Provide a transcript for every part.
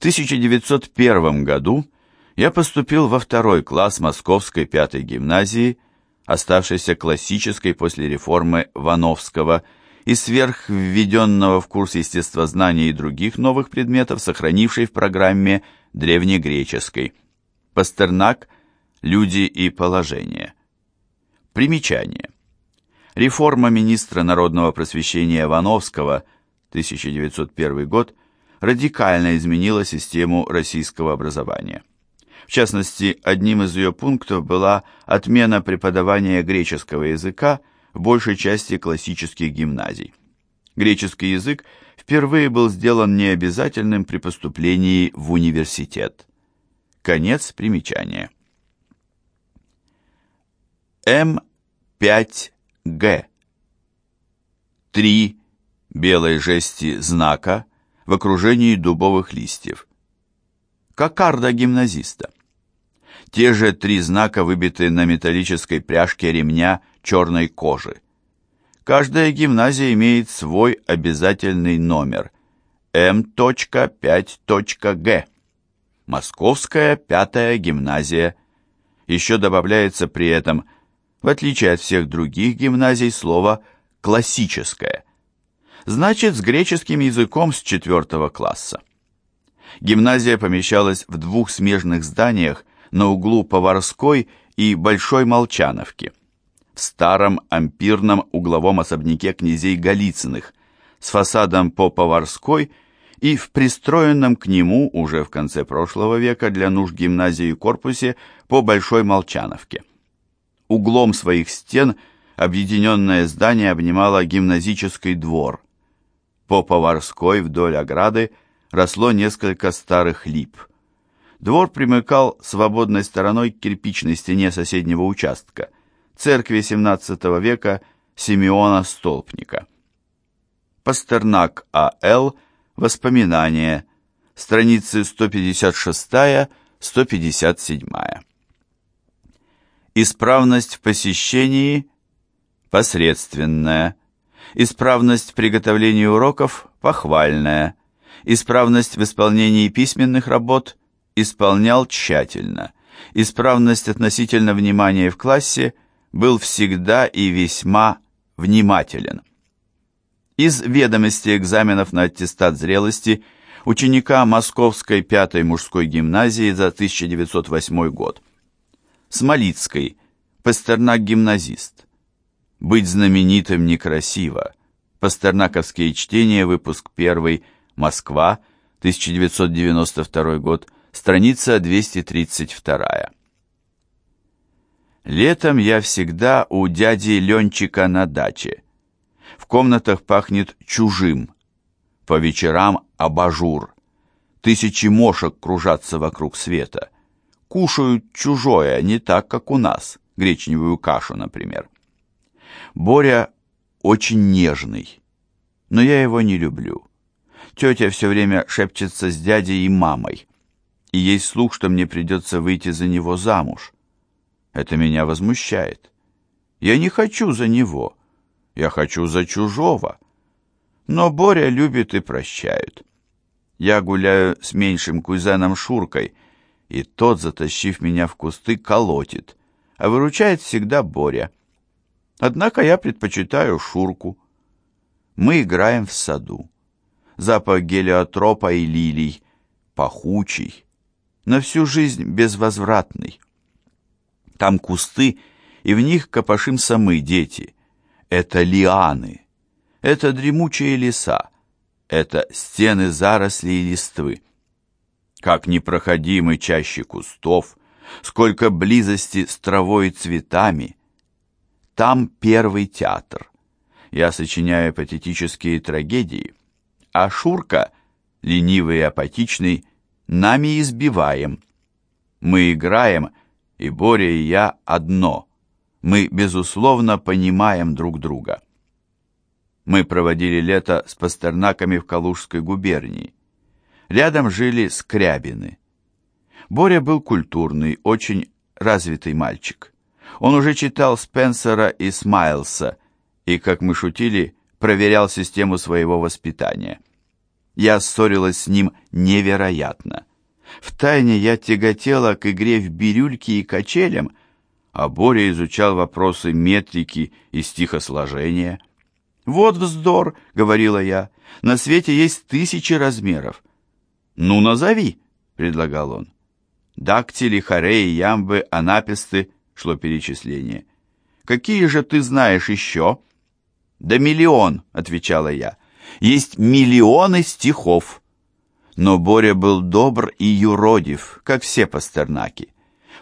1901 году я поступил во второй класс Московской пятой гимназии, оставшейся классической после реформы Вановского и сверхвведенного в курс естествознания и других новых предметов, сохранившей в программе древнегреческой. Пастернак «Люди и положение». Примечание. Реформа министра народного просвещения Вановского, 1901 год, радикально изменила систему российского образования. В частности, одним из ее пунктов была отмена преподавания греческого языка в большей части классических гимназий. Греческий язык впервые был сделан необязательным при поступлении в университет. Конец примечания. М5Г. Три белой жести знака в окружении дубовых листьев. Кокарда гимназиста. Те же три знака выбиты на металлической пряжке ремня черной кожи. Каждая гимназия имеет свой обязательный номер М.5.Г. Московская пятая гимназия. Еще добавляется при этом, в отличие от всех других гимназий, слово «классическая». Значит, с греческим языком с четвертого класса. Гимназия помещалась в двух смежных зданиях на углу Поварской и Большой Молчановки, в старом ампирном угловом особняке князей Голицыных, с фасадом по Поварской и в пристроенном к нему уже в конце прошлого века для нужд гимназии корпусе по Большой Молчановке. Углом своих стен объединенное здание обнимало гимназический двор. По Поварской вдоль ограды росло несколько старых лип – Двор примыкал свободной стороной к кирпичной стене соседнего участка, церкви XVII века Симеона Столпника. Пастернак А.Л. Воспоминания. Страницы 156-157. Исправность в посещении посредственная. Исправность в приготовлении уроков похвальная. Исправность в исполнении письменных работ исполнял тщательно. Исправность относительно внимания в классе был всегда и весьма внимателен. Из ведомости экзаменов на аттестат зрелости ученика Московской пятой мужской гимназии за 1908 год. Смолицкой, Пастернак-гимназист. Быть знаменитым некрасиво. Пастернаковские чтения, выпуск 1, Москва, 1992 год, страница 232. Летом я всегда у дяди Ленчика на даче. В комнатах пахнет чужим. По вечерам абажур. Тысячи мошек кружатся вокруг света. Кушают чужое, не так, как у нас, гречневую кашу, например. Боря очень нежный, но я его не люблю. Тетя все время шепчется с дядей и мамой и есть слух, что мне придется выйти за него замуж. Это меня возмущает. Я не хочу за него, я хочу за чужого. Но Боря любит и прощает. Я гуляю с меньшим кузеном Шуркой, и тот, затащив меня в кусты, колотит, а выручает всегда Боря. Однако я предпочитаю Шурку. Мы играем в саду. Запах гелиотропа и лилий, пахучий, на всю жизнь безвозвратный. Там кусты, и в них копошимся мы, дети. Это лианы, это дремучие леса, это стены зарослей и листвы. Как непроходимы чаще кустов, сколько близости с травой и цветами. Там первый театр. Я сочиняю патетические трагедии, а Шурка, ленивый и апатичный, нами избиваем. Мы играем, и Боря и я одно. Мы, безусловно, понимаем друг друга. Мы проводили лето с пастернаками в Калужской губернии. Рядом жили скрябины. Боря был культурный, очень развитый мальчик. Он уже читал Спенсера и Смайлса и, как мы шутили, проверял систему своего воспитания. Я ссорилась с ним невероятно. Втайне я тяготела к игре в бирюльки и качелям, а Боря изучал вопросы метрики и стихосложения. «Вот вздор», — говорила я, — «на свете есть тысячи размеров». «Ну, назови», — предлагал он. «Дактили, хореи, ямбы, анаписты», — шло перечисление. «Какие же ты знаешь еще?» «Да миллион», — отвечала я. «Есть миллионы стихов». Но Боря был добр и юродив, как все пастернаки.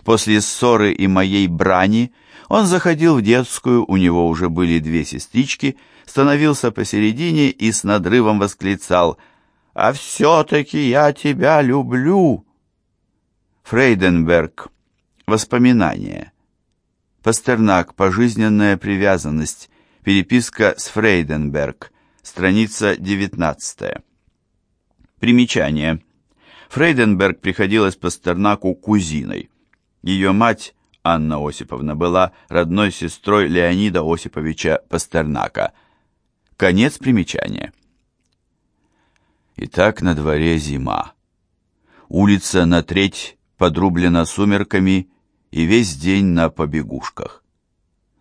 После ссоры и моей брани он заходил в детскую, у него уже были две сестрички, становился посередине и с надрывом восклицал «А все-таки я тебя люблю!» Фрейденберг. Воспоминания. Пастернак. Пожизненная привязанность. Переписка с Фрейденберг. Страница 19. Примечание. Фрейденберг приходилась Пастернаку кузиной. Ее мать, Анна Осиповна, была родной сестрой Леонида Осиповича Пастернака. Конец примечания. Итак, на дворе зима. Улица на треть подрублена сумерками и весь день на побегушках.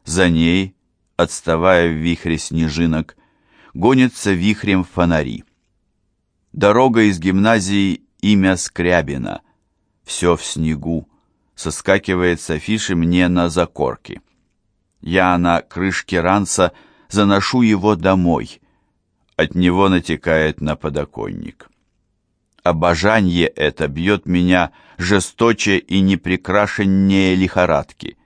За ней, отставая в вихре снежинок, гонятся вихрем фонари. Дорога из гимназии имя Скрябина. Все в снегу соскакивает с афиши мне на закорки. Я на крышке ранца заношу его домой. От него натекает на подоконник. Обожанье это бьет меня жесточе и непрекрашеннее лихорадки.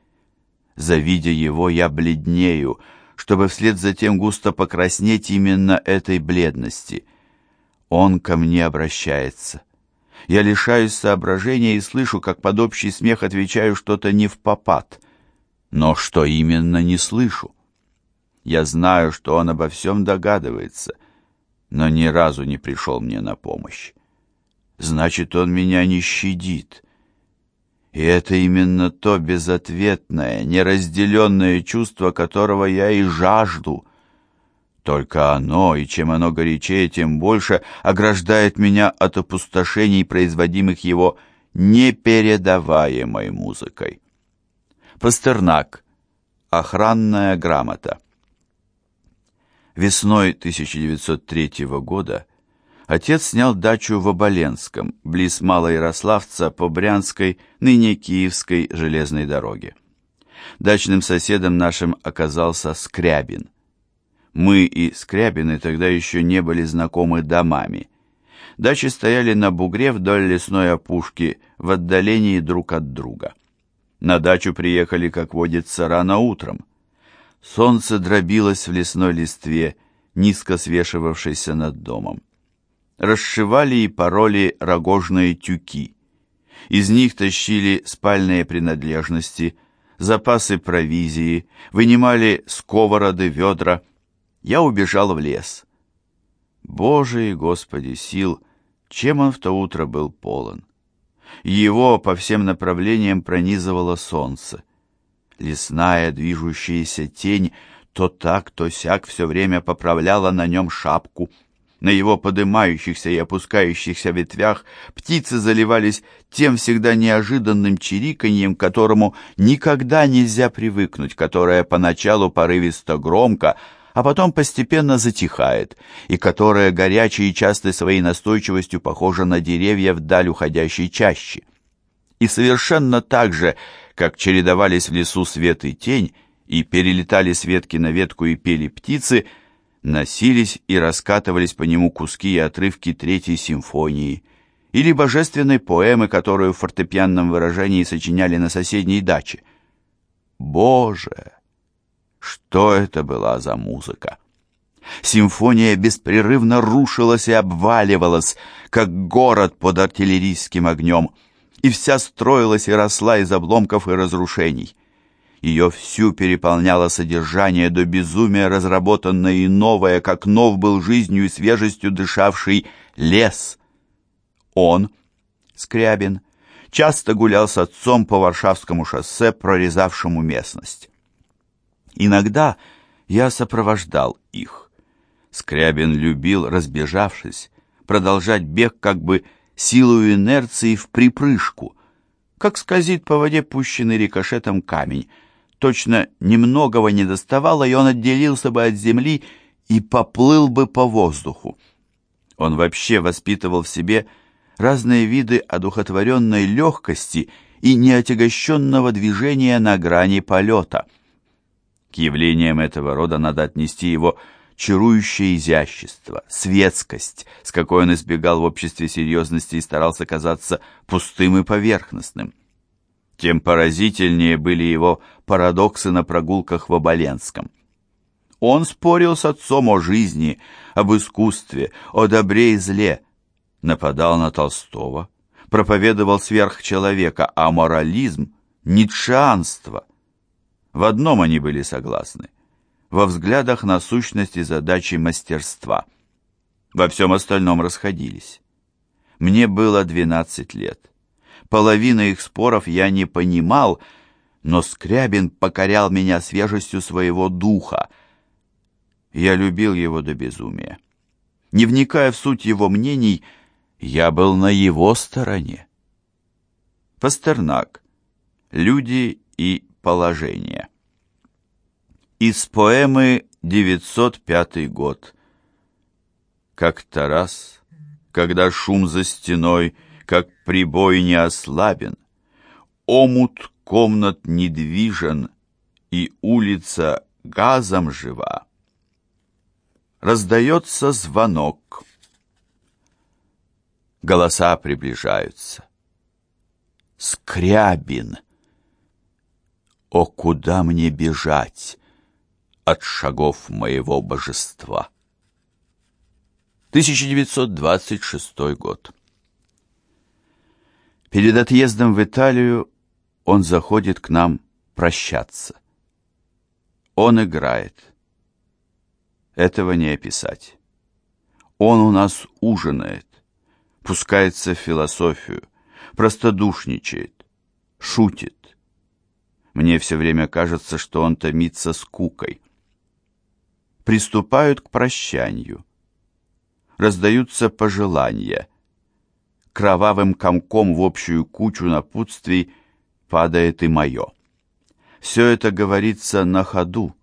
Завидя его, я бледнею, чтобы вслед за тем густо покраснеть именно этой бледности. Он ко мне обращается. Я лишаюсь соображения и слышу, как под общий смех отвечаю что-то не в попад. Но что именно не слышу? Я знаю, что он обо всем догадывается, но ни разу не пришел мне на помощь. Значит, он меня не щадит. И это именно то безответное, неразделенное чувство, которого я и жажду — только оно, и чем оно горячее, тем больше ограждает меня от опустошений, производимых его непередаваемой музыкой. Пастернак. Охранная грамота. Весной 1903 года отец снял дачу в Оболенском, близ Малоярославца по Брянской, ныне Киевской железной дороге. Дачным соседом нашим оказался Скрябин – мы и Скрябины тогда еще не были знакомы домами. Дачи стояли на бугре вдоль лесной опушки, в отдалении друг от друга. На дачу приехали, как водится, рано утром. Солнце дробилось в лесной листве, низко свешивавшейся над домом. Расшивали и пороли рогожные тюки. Из них тащили спальные принадлежности, запасы провизии, вынимали сковороды, ведра, я убежал в лес. Боже и Господи сил, чем он в то утро был полон. Его по всем направлениям пронизывало солнце. Лесная движущаяся тень то так, то сяк все время поправляла на нем шапку. На его подымающихся и опускающихся ветвях птицы заливались тем всегда неожиданным чириканьем, которому никогда нельзя привыкнуть, которое поначалу порывисто громко, а потом постепенно затихает, и которая горячей и частой своей настойчивостью похожа на деревья вдаль уходящей чаще. И совершенно так же, как чередовались в лесу свет и тень, и перелетали с ветки на ветку и пели птицы, носились и раскатывались по нему куски и отрывки Третьей симфонии или божественной поэмы, которую в фортепианном выражении сочиняли на соседней даче. Боже! Что это была за музыка? Симфония беспрерывно рушилась и обваливалась, как город под артиллерийским огнем, и вся строилась и росла из обломков и разрушений. Ее всю переполняло содержание до безумия разработанное и новое, как нов был жизнью и свежестью дышавший лес. Он, Скрябин, часто гулял с отцом по Варшавскому шоссе, прорезавшему местность. Иногда я сопровождал их. Скрябин любил, разбежавшись, продолжать бег как бы силою инерции в припрыжку, как скользит по воде пущенный рикошетом камень. Точно немногого не доставало, и он отделился бы от земли и поплыл бы по воздуху. Он вообще воспитывал в себе разные виды одухотворенной легкости и неотягощенного движения на грани полета. К явлениям этого рода надо отнести его чарующее изящество, светскость, с какой он избегал в обществе серьезности и старался казаться пустым и поверхностным. Тем поразительнее были его парадоксы на прогулках в Оболенском. Он спорил с отцом о жизни, об искусстве, о добре и зле, нападал на Толстого, проповедовал сверхчеловека, а морализм — ницшеанство. В одном они были согласны — во взглядах на сущность и задачи мастерства. Во всем остальном расходились. Мне было двенадцать лет. Половина их споров я не понимал, но Скрябин покорял меня свежестью своего духа — я любил его до безумия. Не вникая в суть его мнений, я был на его стороне. Пастернак. Люди и положение. Из поэмы «905 год». Как-то раз, когда шум за стеной, как прибой не ослабен, омут комнат недвижен, и улица газом жива Раздается звонок. Голоса приближаются. Скрябин. О, куда мне бежать от шагов моего божества? 1926 год. Перед отъездом в Италию он заходит к нам прощаться. Он играет. Этого не описать. Он у нас ужинает, пускается в философию, простодушничает, шутит. Мне все время кажется, что он томится скукой. Приступают к прощанию. Раздаются пожелания. Кровавым комком в общую кучу напутствий падает и мое. Все это говорится на ходу,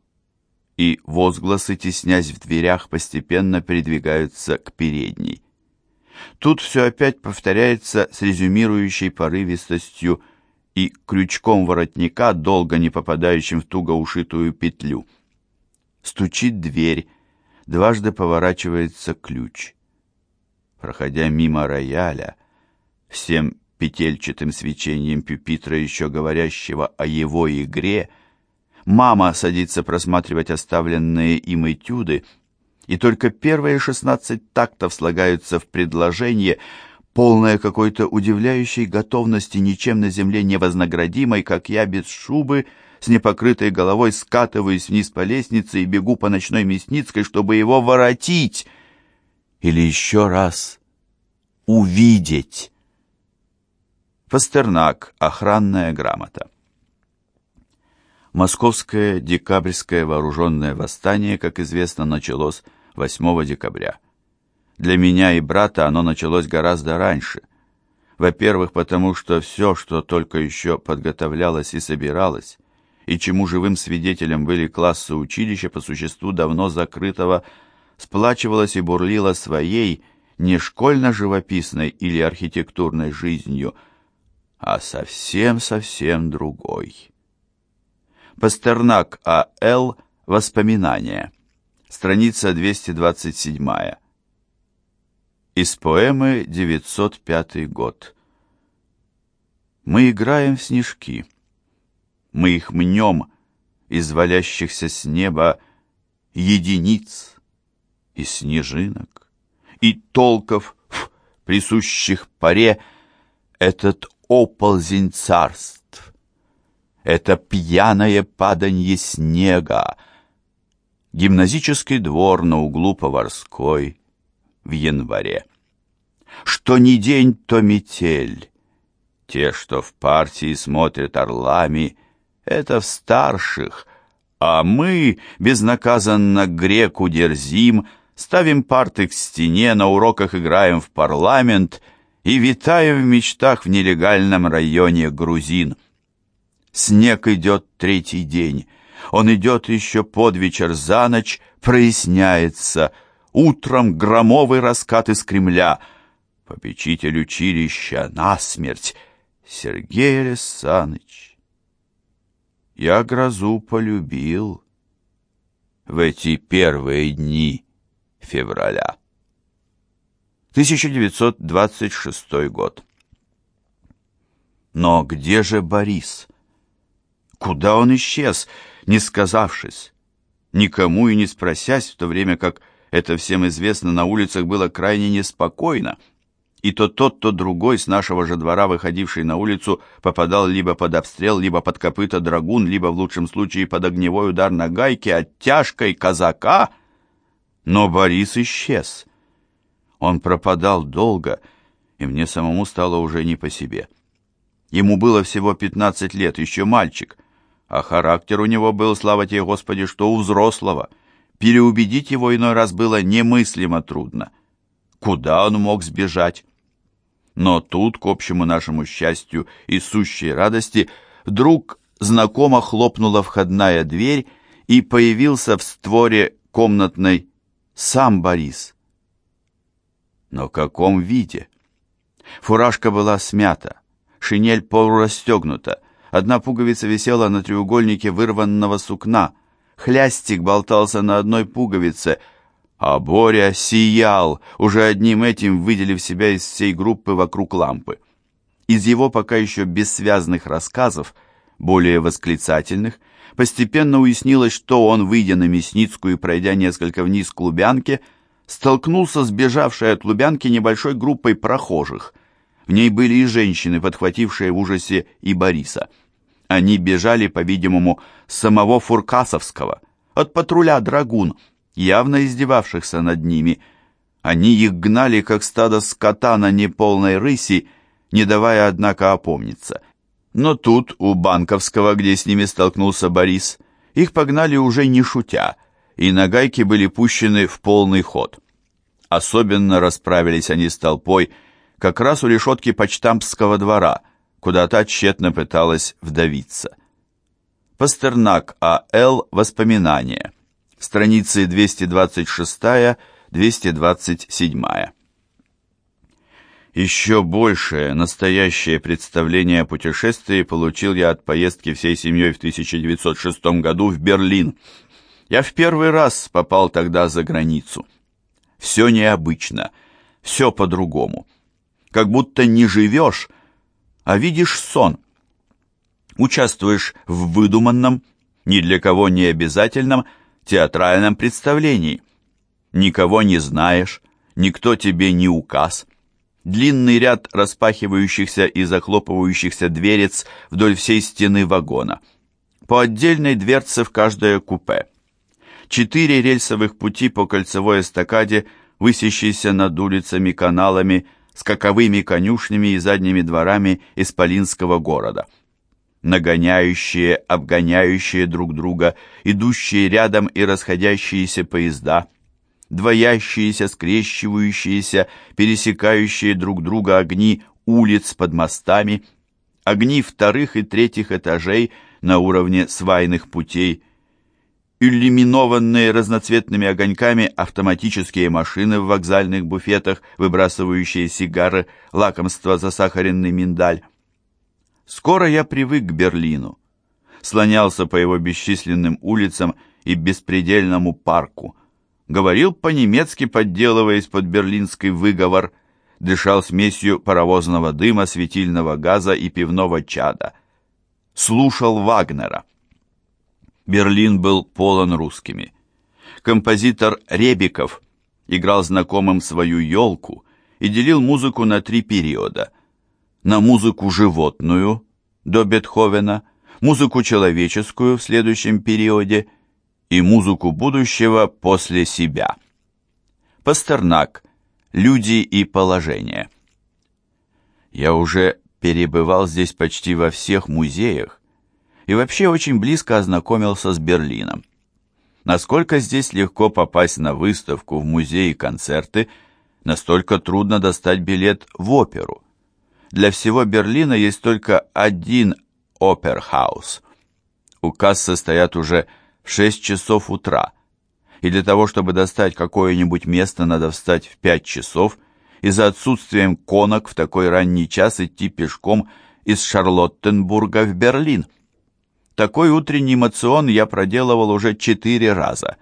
и возгласы, теснясь в дверях, постепенно передвигаются к передней. Тут все опять повторяется с резюмирующей порывистостью и крючком воротника, долго не попадающим в туго ушитую петлю. Стучит дверь, дважды поворачивается ключ. Проходя мимо рояля, всем петельчатым свечением пюпитра, еще говорящего о его игре, Мама садится просматривать оставленные им этюды, и только первые шестнадцать тактов слагаются в предложение, полное какой-то удивляющей готовности ничем на земле невознаградимой, как я без шубы, с непокрытой головой скатываюсь вниз по лестнице и бегу по ночной Мясницкой, чтобы его воротить. Или еще раз увидеть. Пастернак. Охранная грамота. Московское декабрьское вооруженное восстание, как известно, началось 8 декабря. Для меня и брата оно началось гораздо раньше. Во-первых, потому что все, что только еще подготовлялось и собиралось, и чему живым свидетелем были классы училища по существу давно закрытого, сплачивалось и бурлило своей, не школьно-живописной или архитектурной жизнью, а совсем-совсем другой. Пастернак А.Л. Воспоминания. Страница 227. Из поэмы «905 год». Мы играем в снежки. Мы их мнем из валящихся с неба единиц и снежинок, и толков, присущих паре, этот оползень царств это пьяное паданье снега. Гимназический двор на углу Поварской в январе. Что ни день, то метель. Те, что в партии смотрят орлами, это в старших, а мы безнаказанно греку дерзим, ставим парты к стене, на уроках играем в парламент и витаем в мечтах в нелегальном районе грузин. Снег идет третий день, он идет еще под вечер за ночь, проясняется, утром громовый раскат из Кремля, попечитель училища насмерть, Сергей Александрович. Я грозу полюбил в эти первые дни февраля. 1926 год. Но где же Борис? Куда он исчез, не сказавшись, никому и не спросясь, в то время как это всем известно, на улицах было крайне неспокойно, и то тот, то другой с нашего же двора, выходивший на улицу, попадал либо под обстрел, либо под копыта драгун, либо в лучшем случае под огневой удар на гайке от тяжкой казака. Но Борис исчез. Он пропадал долго, и мне самому стало уже не по себе. Ему было всего пятнадцать лет, еще мальчик, а характер у него был, слава тебе, Господи, что у взрослого. Переубедить его иной раз было немыслимо трудно. Куда он мог сбежать? Но тут, к общему нашему счастью и сущей радости, вдруг знакомо хлопнула входная дверь, и появился в створе комнатной сам Борис. Но в каком виде? Фуражка была смята, шинель полурастегнута, одна пуговица висела на треугольнике вырванного сукна, хлястик болтался на одной пуговице — а Боря сиял, уже одним этим выделив себя из всей группы вокруг лампы. Из его пока еще бессвязных рассказов, более восклицательных, постепенно уяснилось, что он, выйдя на Мясницкую и пройдя несколько вниз к Лубянке, столкнулся с бежавшей от Лубянки небольшой группой прохожих. В ней были и женщины, подхватившие в ужасе и Бориса. Они бежали, по-видимому, с самого Фуркасовского, от патруля «Драгун», явно издевавшихся над ними. Они их гнали, как стадо скота на неполной рыси, не давая, однако, опомниться. Но тут, у Банковского, где с ними столкнулся Борис, их погнали уже не шутя, и на гайки были пущены в полный ход. Особенно расправились они с толпой как раз у решетки почтамтского двора, куда та тщетно пыталась вдавиться. Пастернак А.Л. Воспоминания страницы 226-227. Еще большее настоящее представление о путешествии получил я от поездки всей семьей в 1906 году в Берлин. Я в первый раз попал тогда за границу. Все необычно, все по-другому. Как будто не живешь, а видишь сон. Участвуешь в выдуманном, ни для кого не обязательном, театральном представлении. Никого не знаешь, никто тебе не указ. Длинный ряд распахивающихся и захлопывающихся дверец вдоль всей стены вагона. По отдельной дверце в каждое купе. Четыре рельсовых пути по кольцевой эстакаде, высящейся над улицами, каналами, скаковыми конюшнями и задними дворами Исполинского города нагоняющие, обгоняющие друг друга, идущие рядом и расходящиеся поезда, двоящиеся, скрещивающиеся, пересекающие друг друга огни улиц под мостами, огни вторых и третьих этажей на уровне свайных путей, иллюминованные разноцветными огоньками автоматические машины в вокзальных буфетах, выбрасывающие сигары, лакомство засахаренный миндаль. Скоро я привык к Берлину, слонялся по его бесчисленным улицам и беспредельному парку, говорил по-немецки, подделываясь под берлинский выговор, дышал смесью паровозного дыма, светильного газа и пивного чада, слушал Вагнера. Берлин был полон русскими. Композитор Ребиков играл знакомым свою елку и делил музыку на три периода – на музыку животную до Бетховена, музыку человеческую в следующем периоде и музыку будущего после себя. Пастернак. Люди и положение. Я уже перебывал здесь почти во всех музеях и вообще очень близко ознакомился с Берлином. Насколько здесь легко попасть на выставку, в музей и концерты, настолько трудно достать билет в оперу. Для всего Берлина есть только один оперхаус. У кассы стоят уже в 6 часов утра, и для того, чтобы достать какое-нибудь место, надо встать в 5 часов и за отсутствием конок в такой ранний час идти пешком из Шарлоттенбурга в Берлин. Такой утренний мацион я проделывал уже четыре раза.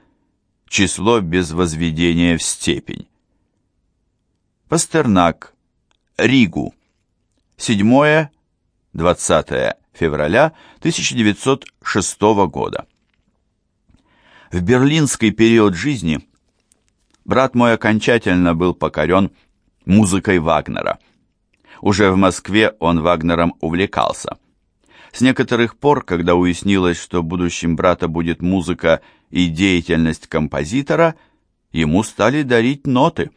Число без возведения в степень. Пастернак. Ригу. 7-20 февраля 1906 года. В берлинский период жизни брат мой окончательно был покорен музыкой Вагнера. Уже в Москве он Вагнером увлекался. С некоторых пор, когда уяснилось, что будущим брата будет музыка и деятельность композитора, ему стали дарить ноты.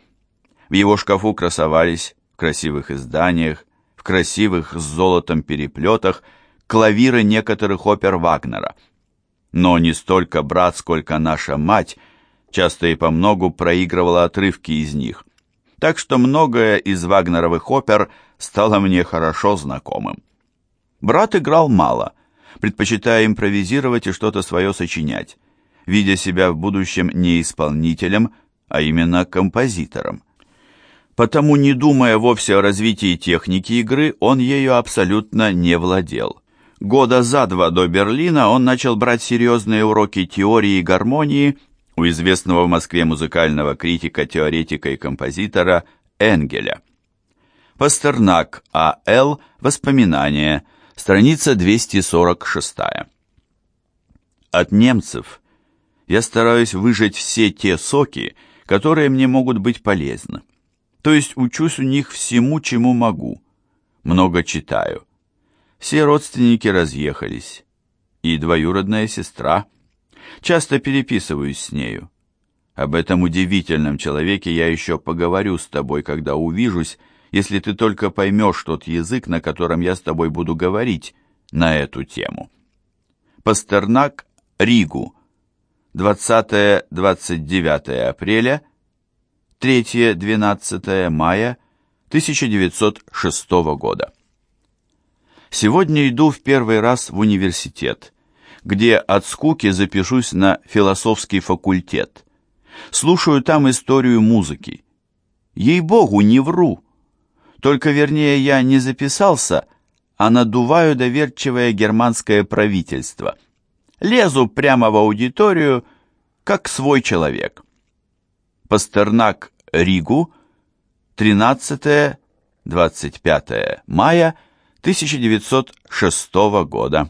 В его шкафу красовались в красивых изданиях, в красивых с золотом переплетах клавиры некоторых опер Вагнера. Но не столько брат, сколько наша мать часто и помногу проигрывала отрывки из них. Так что многое из вагнеровых опер стало мне хорошо знакомым. Брат играл мало, предпочитая импровизировать и что-то свое сочинять, видя себя в будущем не исполнителем, а именно композитором. Потому, не думая вовсе о развитии техники игры, он ею абсолютно не владел. Года за два до Берлина он начал брать серьезные уроки теории гармонии у известного в Москве музыкального критика, теоретика и композитора Энгеля. Пастернак А.Л. Воспоминания. Страница 246. От немцев я стараюсь выжать все те соки, которые мне могут быть полезны. То есть учусь у них всему, чему могу. Много читаю. Все родственники разъехались. И двоюродная сестра. Часто переписываюсь с нею. Об этом удивительном человеке я еще поговорю с тобой, когда увижусь, если ты только поймешь тот язык, на котором я с тобой буду говорить на эту тему. Пастернак, Ригу, 20-29 апреля, 3-12 мая 1906 года. Сегодня иду в первый раз в университет, где от скуки запишусь на философский факультет. Слушаю там историю музыки. Ей-богу, не вру. Только, вернее, я не записался, а надуваю доверчивое германское правительство. Лезу прямо в аудиторию, как свой человек. Пастернак, Ригу, 13-25 мая 1906 года.